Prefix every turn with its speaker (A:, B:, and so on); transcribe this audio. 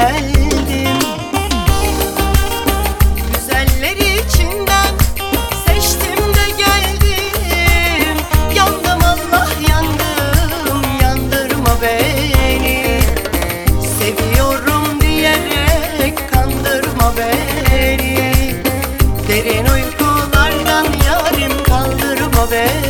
A: geldim. İçinden seçtim de geldim. Yandım Allah yandım yandırma beni. Seviyorum diyerek kandırma beni. Derin uykulardan yarim kaldırma beni.